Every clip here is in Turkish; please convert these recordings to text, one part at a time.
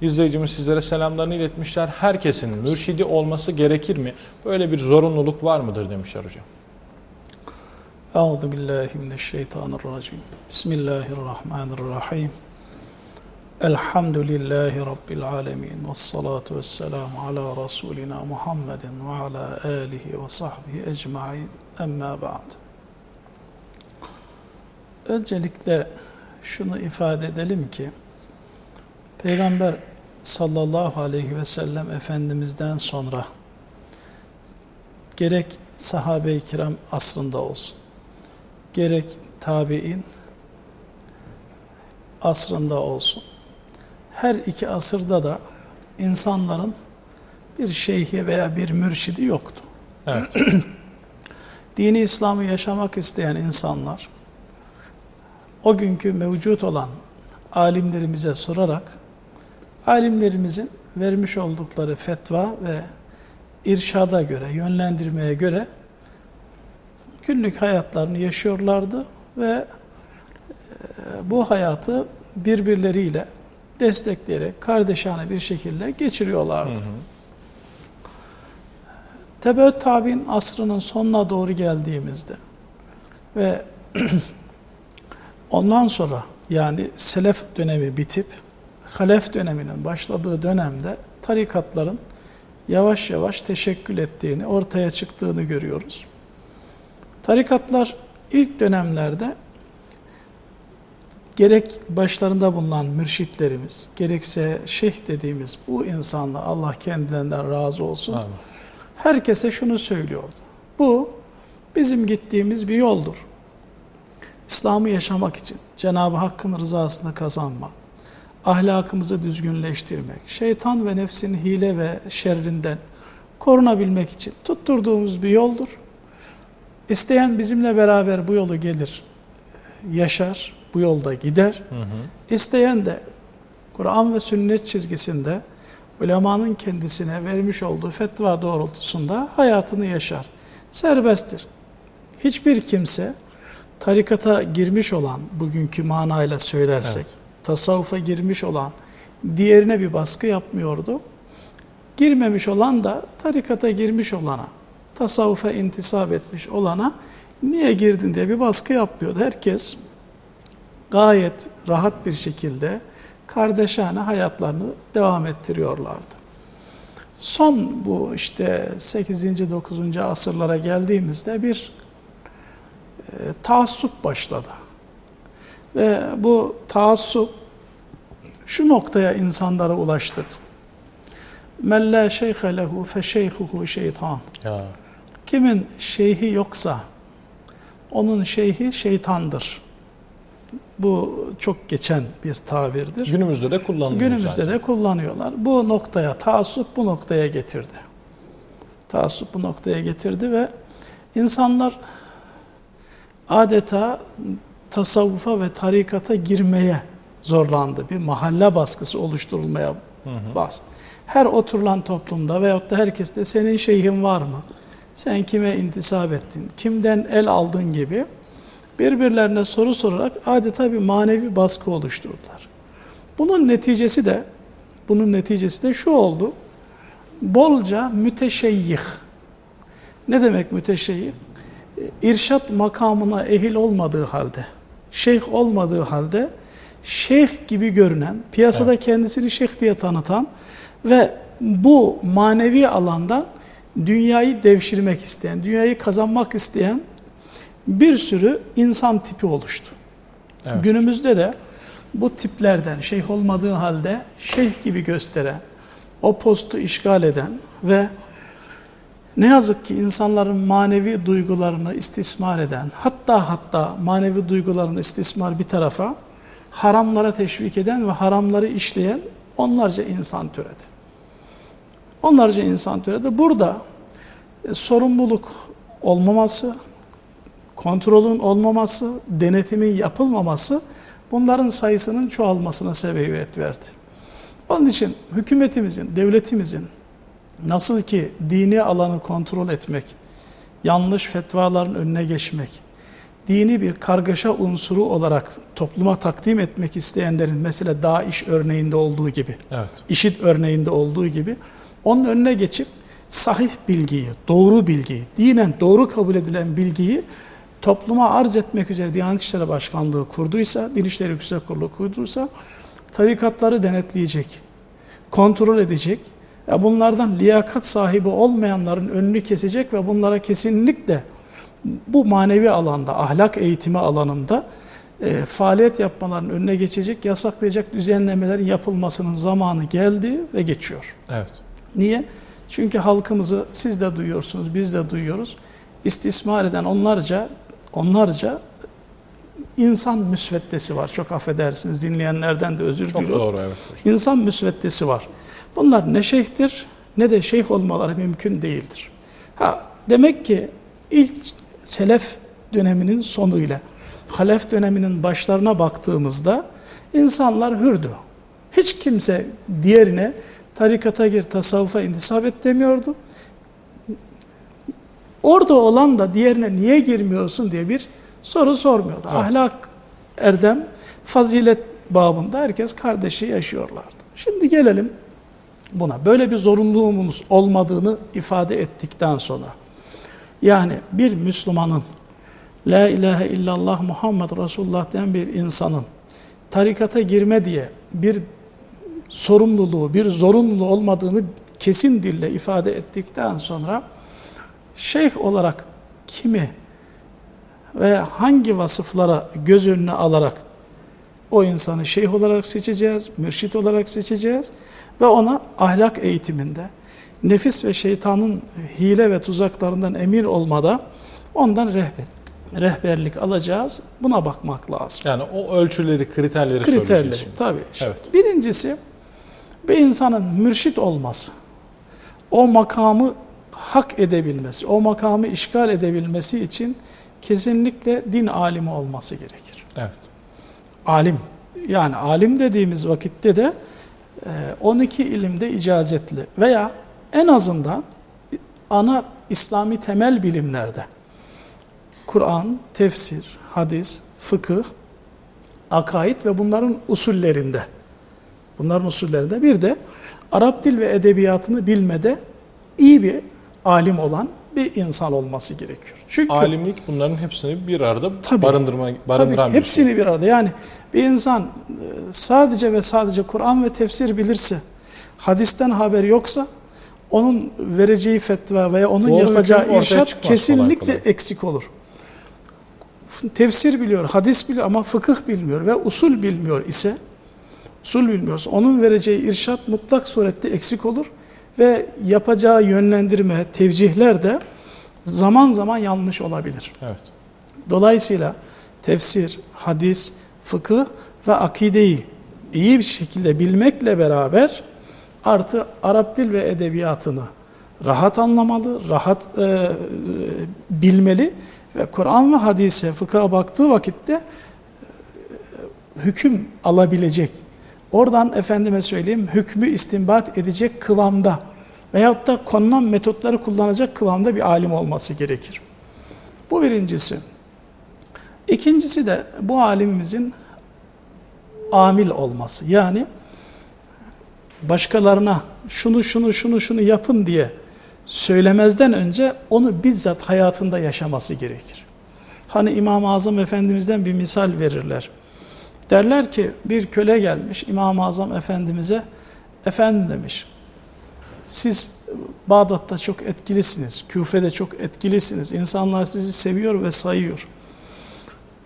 İzleyicimiz sizlere selamlarını iletmişler. Herkesin mürşidi olması gerekir mi? Böyle bir zorunluluk var mıdır demişler hocam. Euzu billahi mineşşeytanirracim. Bismillahirrahmanirrahim. Elhamdülillahi Rabbil alemin. Ve salatu ve selamu ala Resulina Muhammedin ve ala alihi ve sahbihi ecmain. Emma ba'd. Öncelikle şunu ifade edelim ki, Peygamber sallallahu aleyhi ve sellem Efendimiz'den sonra gerek sahabe-i kiram asrında olsun, gerek tabi'in asrında olsun, her iki asırda da insanların bir şeyhi veya bir mürşidi yoktu. Evet. Dini İslam'ı yaşamak isteyen insanlar o günkü mevcut olan alimlerimize sorarak alimlerimizin vermiş oldukları fetva ve irşada göre, yönlendirmeye göre günlük hayatlarını yaşıyorlardı ve e, bu hayatı birbirleriyle destekleyerek kardeşane bir şekilde geçiriyorlardı. Hı hı. Tabi'in asrının sonuna doğru geldiğimizde ve ondan sonra yani selef dönemi bitip halef döneminin başladığı dönemde tarikatların yavaş yavaş teşekkül ettiğini, ortaya çıktığını görüyoruz. Tarikatlar ilk dönemlerde gerek başlarında bulunan mürşitlerimiz, gerekse şeyh dediğimiz bu insanlar, Allah kendilerinden razı olsun, Amin. herkese şunu söylüyordu. Bu bizim gittiğimiz bir yoldur. İslam'ı yaşamak için, Cenab-ı Hakk'ın rızasını kazanmak, ahlakımızı düzgünleştirmek, şeytan ve nefsin hile ve şerrinden korunabilmek için tutturduğumuz bir yoldur. İsteyen bizimle beraber bu yolu gelir, yaşar, bu yolda gider. Hı hı. İsteyen de Kur'an ve sünnet çizgisinde ulemanın kendisine vermiş olduğu fetva doğrultusunda hayatını yaşar. Serbesttir. Hiçbir kimse tarikata girmiş olan, bugünkü manayla söylersek, evet. Tasavvufa girmiş olan, diğerine bir baskı yapmıyordu. Girmemiş olan da tarikata girmiş olana, tasavvufa intisap etmiş olana niye girdin diye bir baskı yapmıyordu. Herkes gayet rahat bir şekilde kardeşane hayatlarını devam ettiriyorlardı. Son bu işte 8. 9. asırlara geldiğimizde bir e, taassup başladı. Ve bu taassup şu noktaya insanlara ulaştı. Men la şeyhe lehu fe şeyhuhu şeytan. Kimin şeyhi yoksa onun şeyhi şeytandır. Bu çok geçen bir tabirdir. Günümüzde de kullanılıyor Günümüzde zaten. de kullanıyorlar. Bu noktaya, taassup bu noktaya getirdi. Taassup bu noktaya getirdi ve insanlar adeta tasavvufa ve tarikata girmeye zorlandı. Bir mahalle baskısı oluşturulmaya bas. Her oturulan toplumda veyahut da herkeste senin şeyhin var mı? Sen kime intisap ettin? Kimden el aldın gibi birbirlerine soru sorarak adeta bir manevi baskı oluşturdular. Bunun neticesi de bunun neticesi de şu oldu. Bolca müteşeyyih. Ne demek müteşeyyih? İrşat makamına ehil olmadığı halde, şeyh olmadığı halde şeyh gibi görünen, piyasada evet. kendisini şeyh diye tanıtan ve bu manevi alandan dünyayı devşirmek isteyen, dünyayı kazanmak isteyen bir sürü insan tipi oluştu. Evet. Günümüzde de bu tiplerden şeyh olmadığı halde şeyh gibi gösteren, o postu işgal eden ve ne yazık ki insanların manevi duygularını istismar eden, hatta hatta manevi duygularını istismar bir tarafa, haramlara teşvik eden ve haramları işleyen onlarca insan türedi. Onlarca insan türedi. Burada e, sorumluluk olmaması, kontrolün olmaması, denetimin yapılmaması bunların sayısının çoğalmasına sebebiyet verdi. Onun için hükümetimizin, devletimizin nasıl ki dini alanı kontrol etmek, yanlış fetvaların önüne geçmek, dini bir kargaşa unsuru olarak topluma takdim etmek isteyenlerin mesela DAEŞ örneğinde olduğu gibi, Evet. IŞİD örneğinde olduğu gibi onun önüne geçip sahih bilgiyi, doğru bilgiyi, dinen doğru kabul edilen bilgiyi topluma arz etmek üzere Diyanet İşleri Başkanlığı kurduysa, Din İşleri Yüksek Kurulu kurduysa tarikatları denetleyecek, kontrol edecek, ya bunlardan liyakat sahibi olmayanların önünü kesecek ve bunlara kesinlikle bu manevi alanda, ahlak eğitimi alanında e, faaliyet yapmaların önüne geçecek, yasaklayacak düzenlemelerin yapılmasının zamanı geldi ve geçiyor. Evet. Niye? Çünkü halkımızı siz de duyuyorsunuz, biz de duyuyoruz. İstismar eden onlarca, onlarca insan müsveddesi var. Çok affedersiniz dinleyenlerden de özür Çok diliyorum. doğru evet. İnsan müsveddesi var. Bunlar ne şeyhtir ne de şeyh olmaları mümkün değildir. Ha, demek ki ilk selef döneminin sonuyla halef döneminin başlarına baktığımızda insanlar hürdü. Hiç kimse diğerine tarikata gir, tasavvufa intisap et demiyordu. Orada olan da diğerine niye girmiyorsun diye bir soru sormuyordu. Evet. Ahlak, erdem, fazilet babında herkes kardeşi yaşıyorlardı. Şimdi gelelim buna. Böyle bir zorunluluğumuz olmadığını ifade ettikten sonra yani bir Müslümanın La ilahe illallah Muhammed Resulullah diyen bir insanın tarikata girme diye bir sorumluluğu, bir zorunluluğu olmadığını kesin dille ifade ettikten sonra şeyh olarak kimi ve hangi vasıflara göz önüne alarak o insanı şeyh olarak seçeceğiz, mürşit olarak seçeceğiz ve ona ahlak eğitiminde nefis ve şeytanın hile ve tuzaklarından emin olmada ondan rehber, rehberlik alacağız. Buna bakmak lazım. Yani o ölçüleri, kriterleri Kriterleri söyleyeceğiz şimdi. tabii. Evet. Birincisi bir insanın mürşit olması, o makamı hak edebilmesi, o makamı işgal edebilmesi için kesinlikle din alimi olması gerekir. Evet. Alim. Yani alim dediğimiz vakitte de e, 12 ilimde icazetli veya en azından ana İslami temel bilimlerde Kur'an, tefsir, hadis, fıkıh, akaid ve bunların usullerinde bunların usullerinde bir de Arap dil ve edebiyatını bilmede iyi bir alim olan bir insan olması gerekiyor. Çünkü Alimlik bunların hepsini bir arada Tabii. barındırma, Tabii barındıran ki bir hepsini şey. bir arada. Yani bir insan e, sadece ve sadece Kur'an ve tefsir bilirse, hadisten haber yoksa onun vereceği fetva veya onun Doğru yapacağı irşat çıkmaz kolay kesinlikle kolay. eksik olur. Tefsir biliyor, hadis biliyor ama fıkıh bilmiyor ve usul bilmiyor ise, usul bilmiyorsa onun vereceği irşat mutlak surette eksik olur ve yapacağı yönlendirme, tevcihler de zaman zaman yanlış olabilir. Evet. Dolayısıyla tefsir, hadis, fıkıh ve akideyi iyi bir şekilde bilmekle beraber artı Arap dil ve edebiyatını rahat anlamalı, rahat e, e, bilmeli ve Kur'an ve hadise, fıkha baktığı vakitte e, hüküm alabilecek. Oradan efendime söyleyeyim hükmü istinbat edecek kıvamda veyahut da konulan metotları kullanacak kıvamda bir alim olması gerekir. Bu birincisi. İkincisi de bu alimimizin amil olması. Yani başkalarına şunu şunu şunu şunu yapın diye söylemezden önce onu bizzat hayatında yaşaması gerekir. Hani İmam-ı Azam Efendimiz'den bir misal verirler. Derler ki bir köle gelmiş İmam-ı Azam Efendimiz'e efendim demiş siz Bağdat'ta çok etkilisiniz, Küfe'de çok etkilisiniz. İnsanlar sizi seviyor ve sayıyor.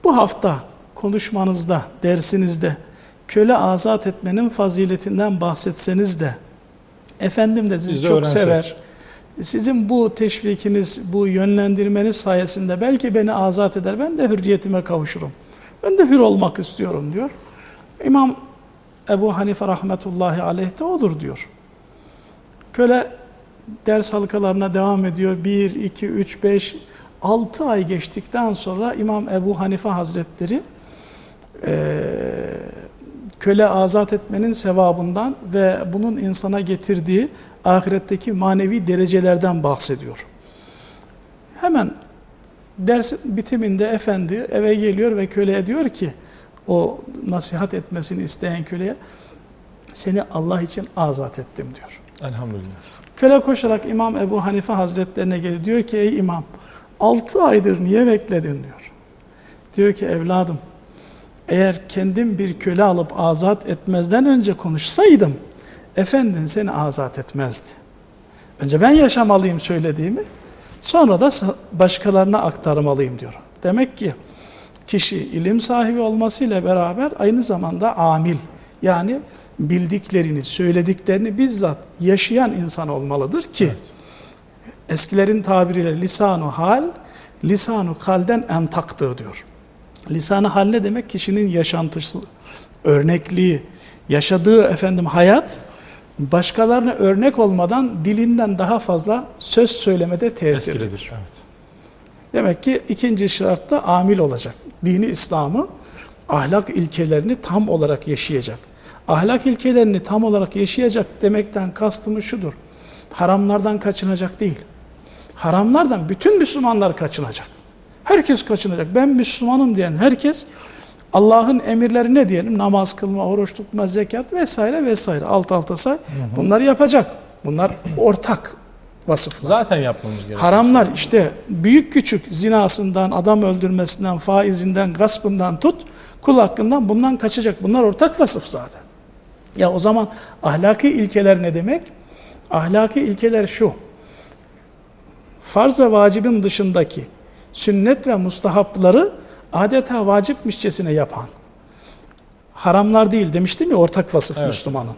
Bu hafta konuşmanızda, dersinizde köle azat etmenin faziletinden bahsetseniz de efendim de sizi de çok öğrensek. sever. Sizin bu teşvikiniz, bu yönlendirmeniz sayesinde belki beni azat eder. Ben de hürriyetime kavuşurum. Ben de hür olmak istiyorum diyor. İmam Ebu Hanife rahmetullahi aleyh de olur diyor. Köle ders halkalarına devam ediyor. 1, 2, 3, 5, 6 ay geçtikten sonra İmam Ebu Hanife Hazretleri eee, köle azat etmenin sevabından ve bunun insana getirdiği ahiretteki manevi derecelerden bahsediyor. Hemen Dersin bitiminde efendi eve geliyor ve köleye diyor ki o nasihat etmesini isteyen köleye seni Allah için azat ettim diyor. Elhamdülillah. Köle koşarak İmam Ebu Hanife Hazretlerine geliyor. Diyor ki ey imam 6 aydır niye bekledin diyor. Diyor ki evladım eğer kendim bir köle alıp azat etmezden önce konuşsaydım efendin seni azat etmezdi. Önce ben yaşamalıyım söylediğimi sonra da başkalarına aktarmalıyım diyor. Demek ki kişi ilim sahibi olmasıyla beraber aynı zamanda amil yani bildiklerini, söylediklerini bizzat yaşayan insan olmalıdır ki Evet. eskilerin tabiriyle lisanu hal, lisanu kalden entaktır diyor. Lisanı hal ne demek? Kişinin yaşantısı, örnekliği, yaşadığı efendim hayat başkalarına örnek olmadan dilinden daha fazla söz söylemede tesirlidir. Etkilidir. Evet. Demek ki ikinci şartta amil olacak. Dini İslam'ı ahlak ilkelerini tam olarak yaşayacak. Ahlak ilkelerini tam olarak yaşayacak demekten kastımız şudur. Haramlardan kaçınacak değil. Haramlardan bütün Müslümanlar kaçınacak. Herkes kaçınacak. Ben Müslümanım diyen herkes Allah'ın emirleri ne diyelim? Namaz kılma, oruç tutma, zekat vesaire vesaire. Alt alta say. Bunları yapacak. Bunlar ortak vasıflar. Zaten yapmamız gerekiyor. Haramlar işte büyük küçük zinasından, adam öldürmesinden, faizinden, gaspından tut, kul hakkından bundan kaçacak. Bunlar ortak vasıf zaten. Ya o zaman ahlaki ilkeler ne demek? Ahlaki ilkeler şu. Farz ve vacibin dışındaki sünnet ve mustahapları adeta vacipmişçesine yapan. Haramlar değil demiştim ya ortak vasıf Evet. Müslümanın.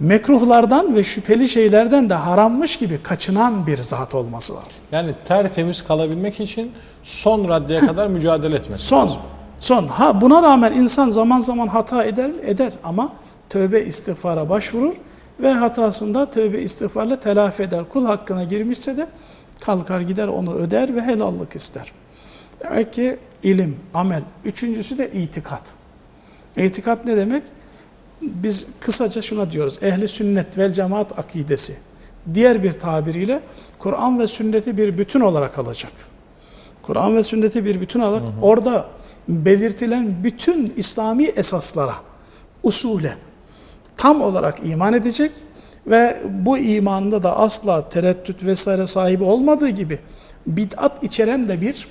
Mekruhlardan ve şüpheli şeylerden de harammış gibi kaçınan bir zat olması lazım. Yani tertemiz kalabilmek için son raddeye kadar mücadele etmek. Son, son. Ha buna rağmen insan zaman zaman hata eder? Eder ama tövbe istiğfara başvurur ve hatasında tövbe istiğfarla telafi eder. Kul hakkına girmişse de kalkar gider onu öder ve helallik ister. Demek ki ilim, amel. Üçüncüsü de itikat. İtikat ne demek? Biz kısaca şuna diyoruz. Ehli sünnet vel cemaat akidesi. Diğer bir tabiriyle Kur'an ve sünneti bir bütün olarak alacak. Kur'an ve sünneti bir bütün olarak orada belirtilen bütün İslami esaslara, usule tam olarak iman edecek ve bu imanında da asla tereddüt vesaire sahibi olmadığı gibi bid'at içeren de bir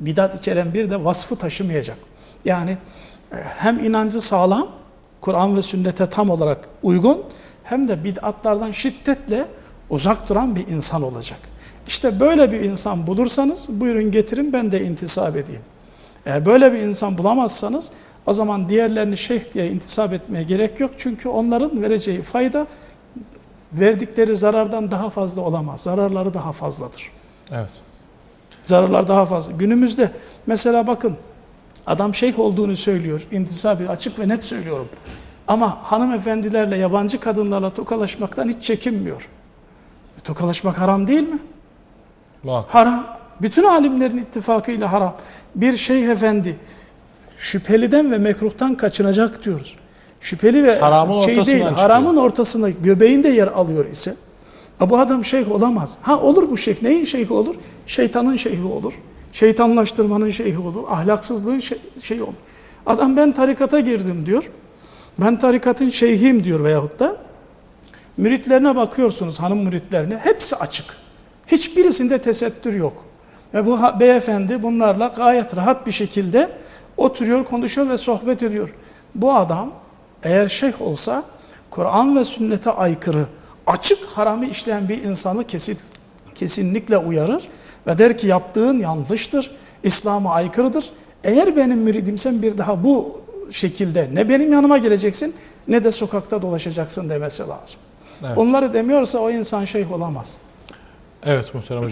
bidat içeren bir de vasfı taşımayacak. Yani e, hem inancı sağlam, Kur'an ve sünnete tam olarak uygun hem de bid'atlardan şiddetle uzak duran bir insan olacak. İşte böyle bir insan bulursanız buyurun getirin ben de intisap edeyim. Eğer böyle bir insan bulamazsanız o zaman diğerlerini şeyh diye intisap etmeye gerek yok. Çünkü onların vereceği fayda verdikleri zarardan daha fazla olamaz. Zararları daha fazladır. Evet. Zararlar daha fazla. Günümüzde mesela bakın adam şeyh olduğunu söylüyor. İntisabı açık ve net söylüyorum. Ama hanımefendilerle, yabancı kadınlarla tokalaşmaktan hiç çekinmiyor. E, tokalaşmak haram değil mi? Muhakkak. Haram. Bütün alimlerin ittifakıyla haram. Bir şeyh efendi şüpheliden ve mekruhtan kaçınacak diyoruz. Şüpheli ve Haramın şey değil, çıkıyor. haramın ortasında göbeğinde yer alıyor ise bu adam şeyh olamaz. Ha olur bu şeyh. Neyin şeyhi olur? Şeytanın şeyhi olur. Şeytanlaştırmanın şeyhi olur. Ahlaksızlığın şey, olur. Adam ben tarikata girdim diyor. Ben tarikatın şeyhiyim diyor veyahut da müritlerine bakıyorsunuz hanım müritlerine hepsi açık. Hiçbirisinde tesettür yok. Ve bu beyefendi bunlarla gayet rahat bir şekilde oturuyor, konuşuyor ve sohbet ediyor. Bu adam eğer şeyh olsa Kur'an ve sünnete aykırı, açık haramı işleyen bir insanı kesin, kesinlikle uyarır ve der ki yaptığın yanlıştır, İslam'a aykırıdır. Eğer benim müridimsen bir daha bu şekilde ne benim yanıma geleceksin ne de sokakta dolaşacaksın demesi lazım. Evet. Bunları demiyorsa o insan şeyh olamaz. Evet muhterem hocam.